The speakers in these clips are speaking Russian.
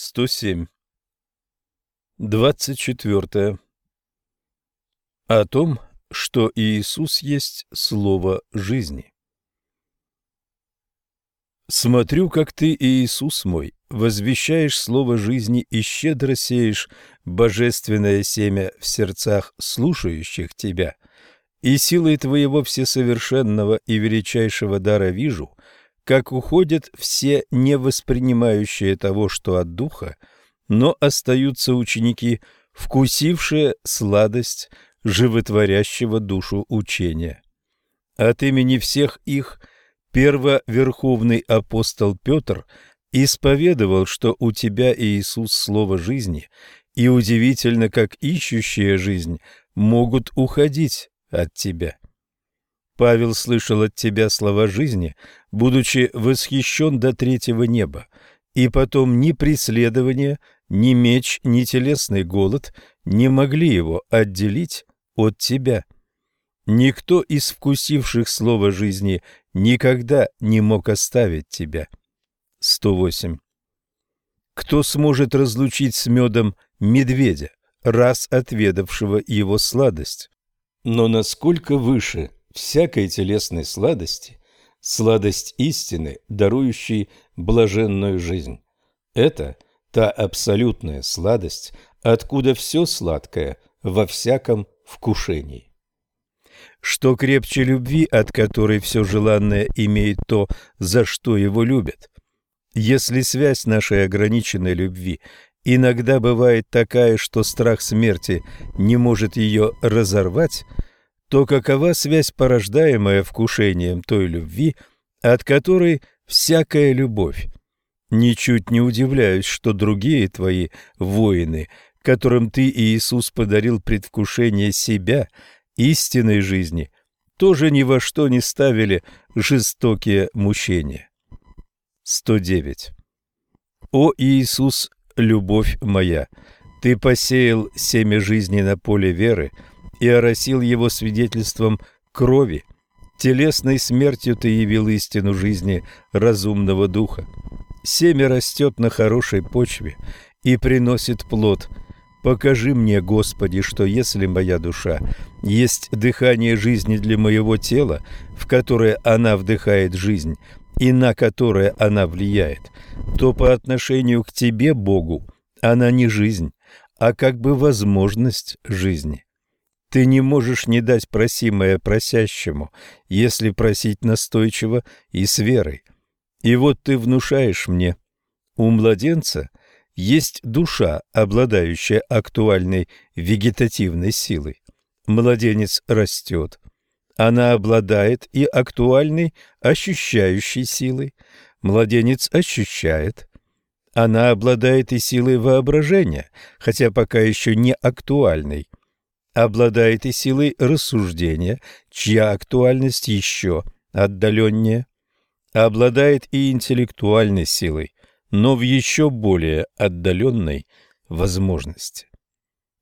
107. 24. О том, что Иисус есть Слово жизни. Смотрю, как ты, Иисус мой, возвещаешь Слово жизни и щедро сеешь божественное семя в сердцах слушающих тебя, и силой твоего всесовершенного и величайшего дара вижу, как уходят все не воспринимающие того, что от Духа, но остаются ученики, вкусившие сладость животворящего душу учения. От имени всех их первоверховный апостол Петр исповедовал, что у тебя, Иисус, слово жизни, и удивительно, как ищущие жизнь могут уходить от тебя. Павел слышал от тебя слова жизни, будучи восхищен до третьего неба, и потом ни преследование, ни меч, ни телесный голод не могли его отделить от тебя. Никто из вкусивших слова жизни никогда не мог оставить тебя. 108. Кто сможет разлучить с медом медведя, раз отведавшего его сладость? Но насколько выше всякой телесной сладости, сладость истины, дарующей блаженную жизнь. Это та абсолютная сладость, откуда все сладкое во всяком вкушении. Что крепче любви, от которой все желанное имеет то, за что его любят? Если связь нашей ограниченной любви иногда бывает такая, что страх смерти не может ее разорвать – то какова связь, порождаемая вкушением той любви, от которой всякая любовь? Ничуть не удивляюсь, что другие твои воины, которым ты, Иисус, подарил предвкушение себя, истинной жизни, тоже ни во что не ставили жестокие мучения. 109. О Иисус, любовь моя, ты посеял семя жизни на поле веры, и оросил его свидетельством крови. Телесной смертью ты явил истину жизни разумного духа. Семя растет на хорошей почве и приносит плод. Покажи мне, Господи, что если моя душа есть дыхание жизни для моего тела, в которое она вдыхает жизнь и на которое она влияет, то по отношению к Тебе, Богу, она не жизнь, а как бы возможность жизни. Ты не можешь не дать просимое просящему, если просить настойчиво и с верой. И вот ты внушаешь мне, у младенца есть душа, обладающая актуальной вегетативной силой. Младенец растет. Она обладает и актуальной ощущающей силой. Младенец ощущает. Она обладает и силой воображения, хотя пока еще не актуальной обладает и силой рассуждения, чья актуальность еще отдаленнее, обладает и интеллектуальной силой, но в еще более отдаленной возможности.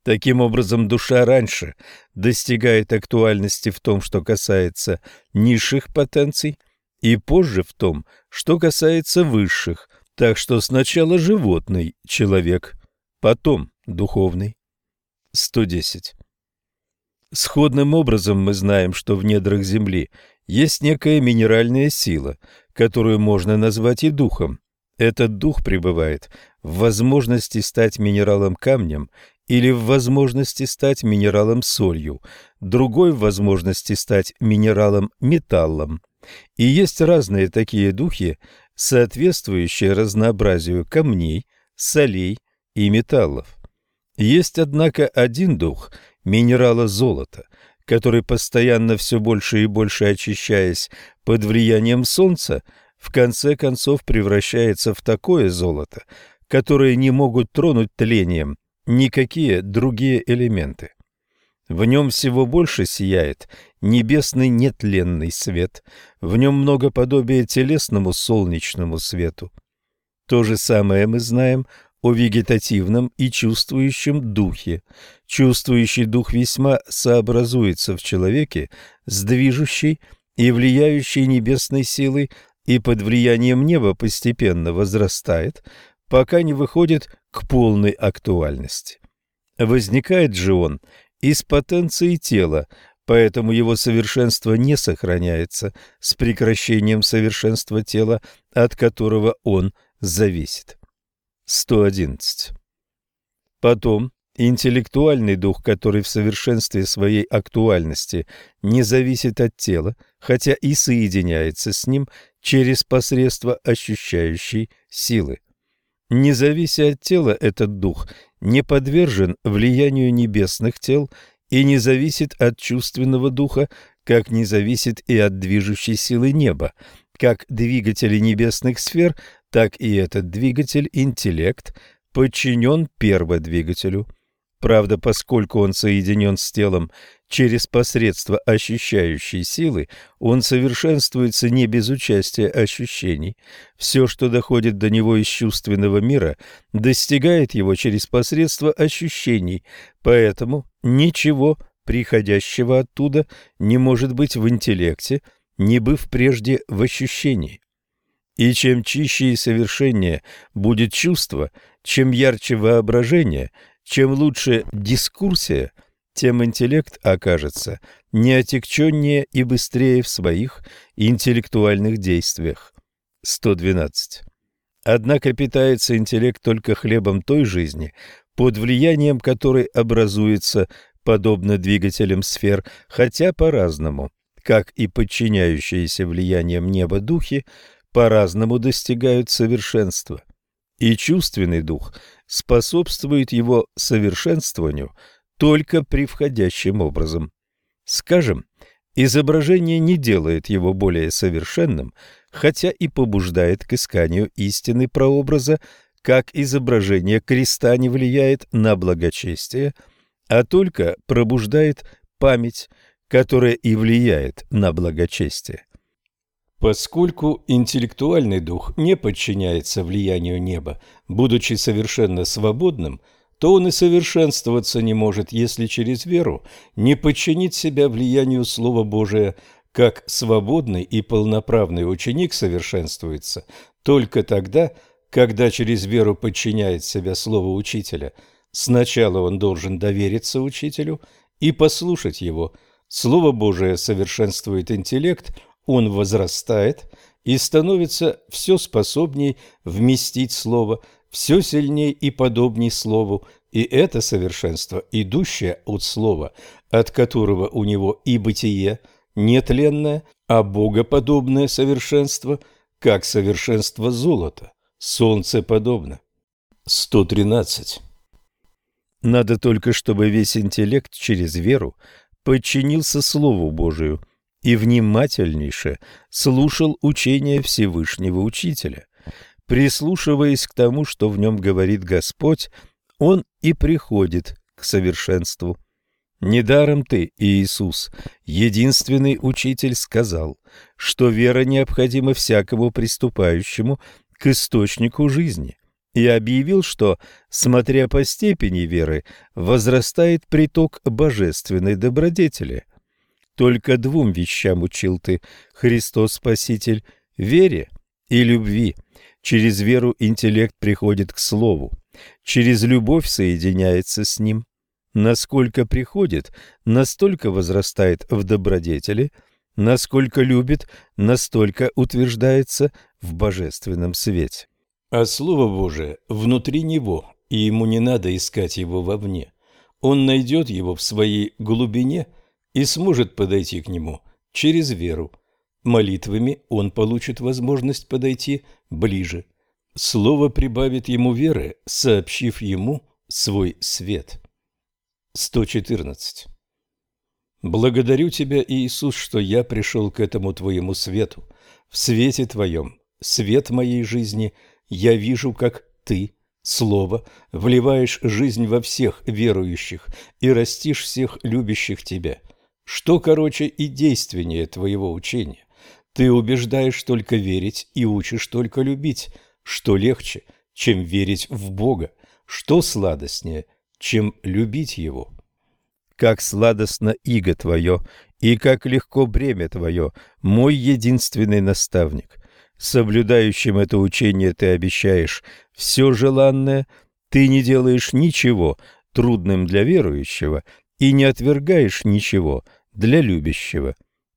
Таким образом, душа раньше достигает актуальности в том, что касается низших потенций, и позже в том, что касается высших, так что сначала животный человек, потом духовный. 110. Сходным образом мы знаем, что в недрах Земли есть некая минеральная сила, которую можно назвать и духом. Этот дух пребывает в возможности стать минералом камнем или в возможности стать минералом солью, другой в возможности стать минералом металлом. И есть разные такие духи, соответствующие разнообразию камней, солей и металлов. Есть, однако, один дух – минерала золота, который, постоянно все больше и больше очищаясь под влиянием солнца, в конце концов превращается в такое золото, которое не могут тронуть тлением никакие другие элементы. В нем всего больше сияет небесный нетленный свет, в нем много подобия телесному солнечному свету. То же самое мы знаем о вегетативном и чувствующем духе. Чувствующий дух весьма сообразуется в человеке с движущей и влияющей небесной силой и под влиянием неба постепенно возрастает, пока не выходит к полной актуальности. Возникает же он из потенции тела, поэтому его совершенство не сохраняется с прекращением совершенства тела, от которого он зависит. 111. Потом интеллектуальный дух, который в совершенстве своей актуальности не зависит от тела, хотя и соединяется с ним через посредство ощущающей силы. Не завися от тела, этот дух не подвержен влиянию небесных тел и не зависит от чувственного духа, как не зависит и от движущей силы неба. Как двигатели небесных сфер, так и этот двигатель, интеллект, подчинен перводвигателю. Правда, поскольку он соединен с телом через посредство ощущающей силы, он совершенствуется не без участия ощущений. Все, что доходит до него из чувственного мира, достигает его через посредство ощущений, поэтому ничего приходящего оттуда не может быть в интеллекте, не быв прежде в ощущении. И чем чище и совершеннее будет чувство, чем ярче воображение, чем лучше дискурсия, тем интеллект окажется неотекченнее и быстрее в своих интеллектуальных действиях. 112. Однако питается интеллект только хлебом той жизни, под влиянием которой образуется, подобно двигателям сфер, хотя по-разному, как и подчиняющиеся влиянием неба духи, по-разному достигают совершенства. И чувственный дух способствует его совершенствованию только привходящим образом. Скажем, изображение не делает его более совершенным, хотя и побуждает к исканию истины прообраза, как изображение креста не влияет на благочестие, а только пробуждает память, которая и влияет на благочестие. Поскольку интеллектуальный дух не подчиняется влиянию неба, будучи совершенно свободным, то он и совершенствоваться не может, если через веру не подчинить себя влиянию Слова Божия, как свободный и полноправный ученик совершенствуется только тогда, когда через веру подчиняет себя Слову Учителя. Сначала он должен довериться Учителю и послушать его. Слово Божие совершенствует интеллект – он возрастает и становится все способней вместить слово, все сильнее и подобней слову, и это совершенство, идущее от слова, от которого у него и бытие нетленное, а богоподобное совершенство, как совершенство золота, солнце подобно. 113. Надо только, чтобы весь интеллект через веру подчинился Слову Божию – и внимательнейше слушал учение Всевышнего Учителя. Прислушиваясь к тому, что в нем говорит Господь, он и приходит к совершенству. Недаром ты, Иисус, единственный учитель, сказал, что вера необходима всякому приступающему к источнику жизни, и объявил, что, смотря по степени веры, возрастает приток божественной добродетели – только двум вещам учил ты, Христос Спаситель, вере и любви. Через веру интеллект приходит к Слову, через любовь соединяется с Ним. Насколько приходит, настолько возрастает в добродетели, насколько любит, настолько утверждается в божественном свете. А Слово Божие внутри него, и ему не надо искать его вовне. Он найдет его в своей глубине – и сможет подойти к нему через веру. Молитвами он получит возможность подойти ближе. Слово прибавит ему веры, сообщив ему свой свет. 114. Благодарю Тебя, Иисус, что я пришел к этому Твоему свету. В свете Твоем, свет моей жизни, я вижу, как Ты, Слово, вливаешь жизнь во всех верующих и растишь всех любящих Тебя – что короче и действеннее твоего учения? Ты убеждаешь только верить и учишь только любить. Что легче, чем верить в Бога? Что сладостнее, чем любить Его? Как сладостно иго твое, и как легко бремя твое, мой единственный наставник. соблюдающим это учение, ты обещаешь все желанное, ты не делаешь ничего трудным для верующего и не отвергаешь ничего для любящего.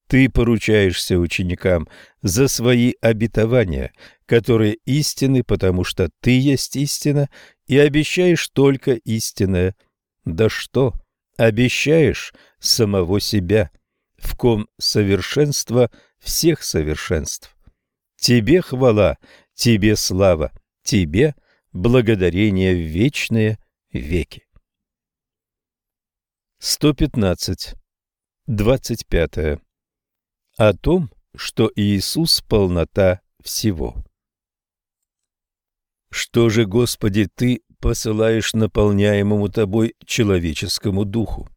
Ты поручаешься ученикам за свои обетования, которые истины, потому что ты есть истина, и обещаешь только истинное. Да что? Обещаешь самого себя, в ком совершенство всех совершенств. Тебе хвала, тебе слава, тебе благодарение в вечные веки. 115. 25 о том, что Иисус – полнота всего. Что же, Господи, Ты посылаешь наполняемому Тобой человеческому духу?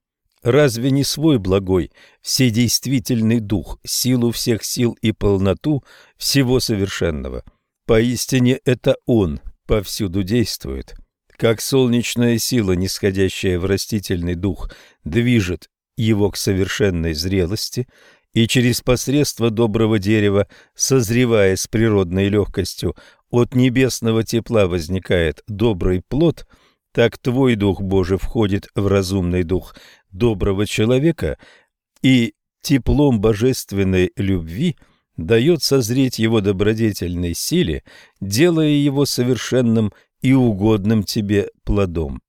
Разве не свой благой, вседействительный дух, силу всех сил и полноту всего совершенного? Поистине это Он повсюду действует. Как солнечная сила, нисходящая в растительный дух, движет его к совершенной зрелости – и через посредство доброго дерева, созревая с природной легкостью, от небесного тепла возникает добрый плод, так твой Дух Божий входит в разумный дух доброго человека и теплом божественной любви дает созреть его добродетельной силе, делая его совершенным и угодным тебе плодом.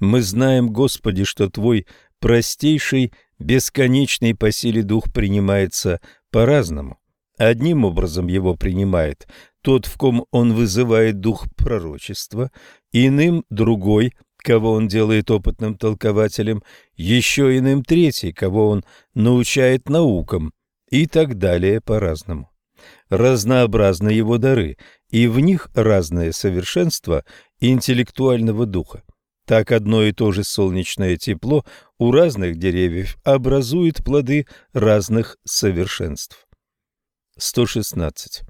Мы знаем, Господи, что Твой простейший Бесконечный по силе дух принимается по-разному. Одним образом его принимает тот, в ком он вызывает дух пророчества, иным – другой, кого он делает опытным толкователем, еще иным – третий, кого он научает наукам, и так далее по-разному. Разнообразны его дары, и в них разное совершенство интеллектуального духа. Так одно и то же солнечное тепло у разных деревьев образует плоды разных совершенств. 116.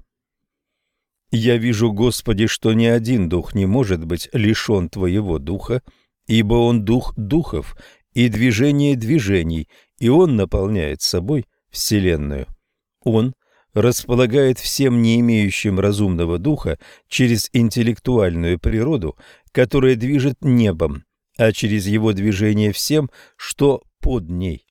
«Я вижу, Господи, что ни один дух не может быть лишен Твоего духа, ибо Он дух духов и движение движений, и Он наполняет собой Вселенную. Он располагает всем не имеющим разумного духа через интеллектуальную природу, которая движет небом, а через его движение всем, что под ней.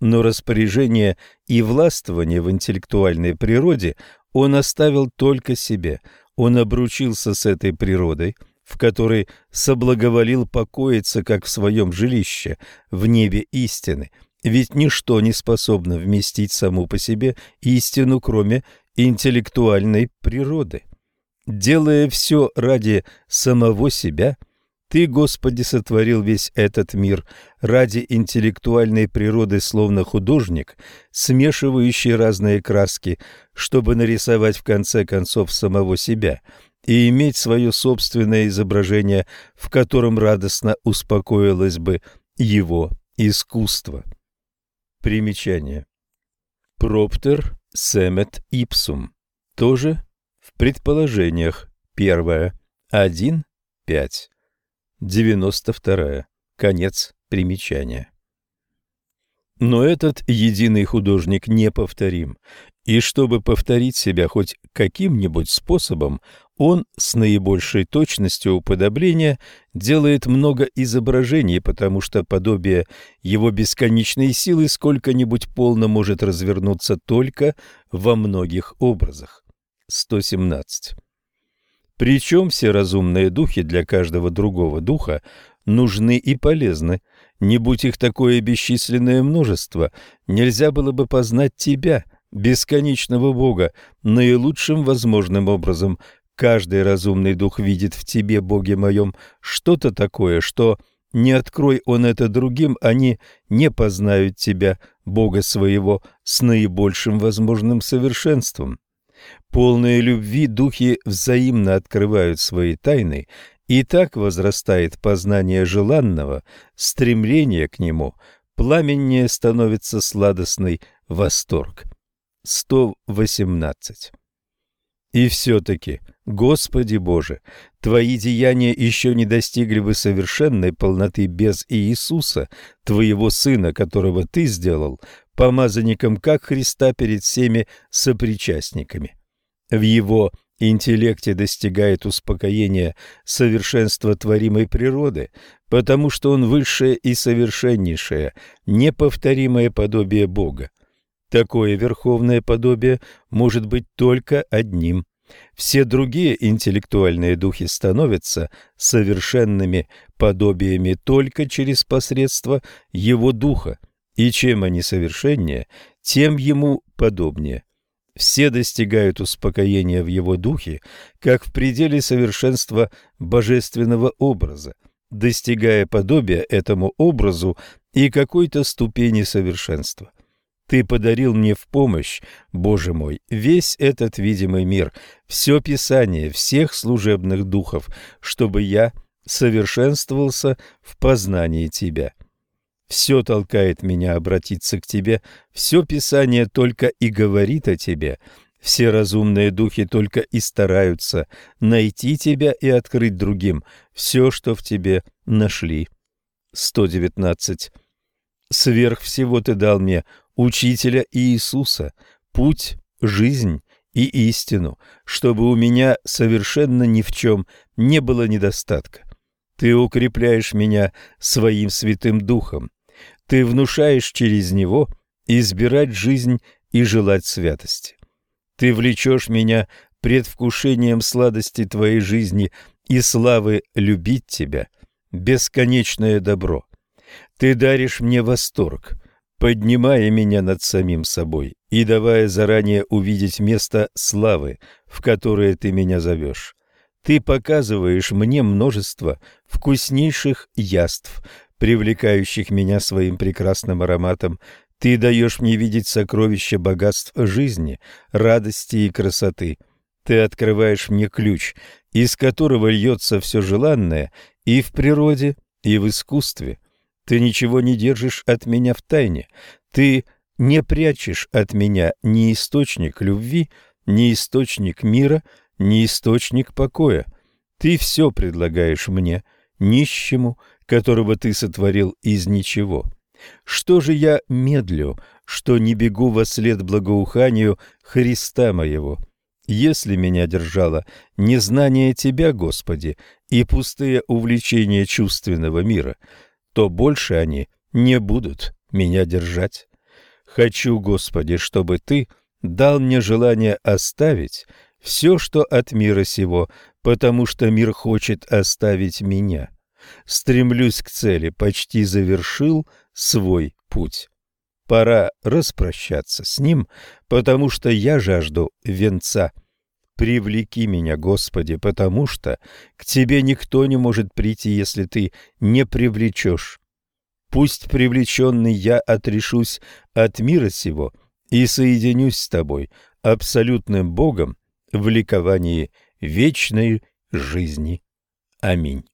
Но распоряжение и властвование в интеллектуальной природе он оставил только себе. Он обручился с этой природой, в которой соблаговолил покоиться, как в своем жилище, в небе истины – ведь ничто не способно вместить саму по себе истину, кроме интеллектуальной природы. Делая все ради самого себя, Ты, Господи, сотворил весь этот мир ради интеллектуальной природы, словно художник, смешивающий разные краски, чтобы нарисовать в конце концов самого себя и иметь свое собственное изображение, в котором радостно успокоилось бы его искусство. Примечание. Проптер семет ипсум. Тоже в предположениях. Первое. 1, 5. 92. Конец примечания. Но этот единый художник неповторим, и чтобы повторить себя хоть каким-нибудь способом, он с наибольшей точностью уподобления делает много изображений, потому что подобие его бесконечной силы сколько-нибудь полно может развернуться только во многих образах. 117. Причем все разумные духи для каждого другого духа нужны и полезны. Не будь их такое бесчисленное множество, нельзя было бы познать тебя, бесконечного Бога, наилучшим возможным образом. Каждый разумный дух видит в тебе, Боге моем, что-то такое, что, не открой он это другим, они не познают тебя, Бога своего, с наибольшим возможным совершенством. Полные любви духи взаимно открывают свои тайны и так возрастает познание желанного, стремление к нему, пламеннее становится сладостный восторг. 118. И все-таки, Господи Боже, Твои деяния еще не достигли бы совершенной полноты без Иисуса, Твоего Сына, которого Ты сделал помазанником как Христа перед всеми сопричастниками. в его интеллекте достигает успокоения совершенства творимой природы, потому что он высшее и совершеннейшее, неповторимое подобие Бога. Такое верховное подобие может быть только одним. Все другие интеллектуальные духи становятся совершенными подобиями только через посредство его духа, и чем они совершеннее, тем ему подобнее. Все достигают успокоения в его духе, как в пределе совершенства божественного образа, достигая подобия этому образу и какой-то ступени совершенства. Ты подарил мне в помощь, Боже мой, весь этот видимый мир, все Писание, всех служебных духов, чтобы я совершенствовался в познании Тебя. Все толкает меня обратиться к Тебе, все Писание только и говорит о Тебе, все разумные духи только и стараются найти Тебя и открыть другим все, что в Тебе нашли. 119. Сверх всего Ты дал мне Учителя Иисуса, путь, жизнь и истину, чтобы у меня совершенно ни в чем не было недостатка. Ты укрепляешь меня своим святым духом, ты внушаешь через него избирать жизнь и желать святости. Ты влечешь меня предвкушением сладости твоей жизни и славы любить тебя, бесконечное добро. Ты даришь мне восторг, поднимая меня над самим собой и давая заранее увидеть место славы, в которое ты меня зовешь. Ты показываешь мне множество вкуснейших яств, привлекающих меня своим прекрасным ароматом, ты даешь мне видеть сокровища богатств жизни, радости и красоты. Ты открываешь мне ключ, из которого льется все желанное и в природе, и в искусстве. Ты ничего не держишь от меня в тайне. Ты не прячешь от меня ни источник любви, ни источник мира, ни источник покоя. Ты все предлагаешь мне, нищему, которого ты сотворил из ничего. Что же я медлю, что не бегу во след благоуханию Христа моего? Если меня держало незнание Тебя, Господи, и пустые увлечения чувственного мира, то больше они не будут меня держать. Хочу, Господи, чтобы Ты дал мне желание оставить все, что от мира сего, потому что мир хочет оставить меня стремлюсь к цели, почти завершил свой путь. Пора распрощаться с ним, потому что я жажду венца. Привлеки меня, Господи, потому что к Тебе никто не может прийти, если Ты не привлечешь. Пусть привлеченный я отрешусь от мира сего и соединюсь с Тобой, абсолютным Богом, в ликовании вечной жизни. Аминь.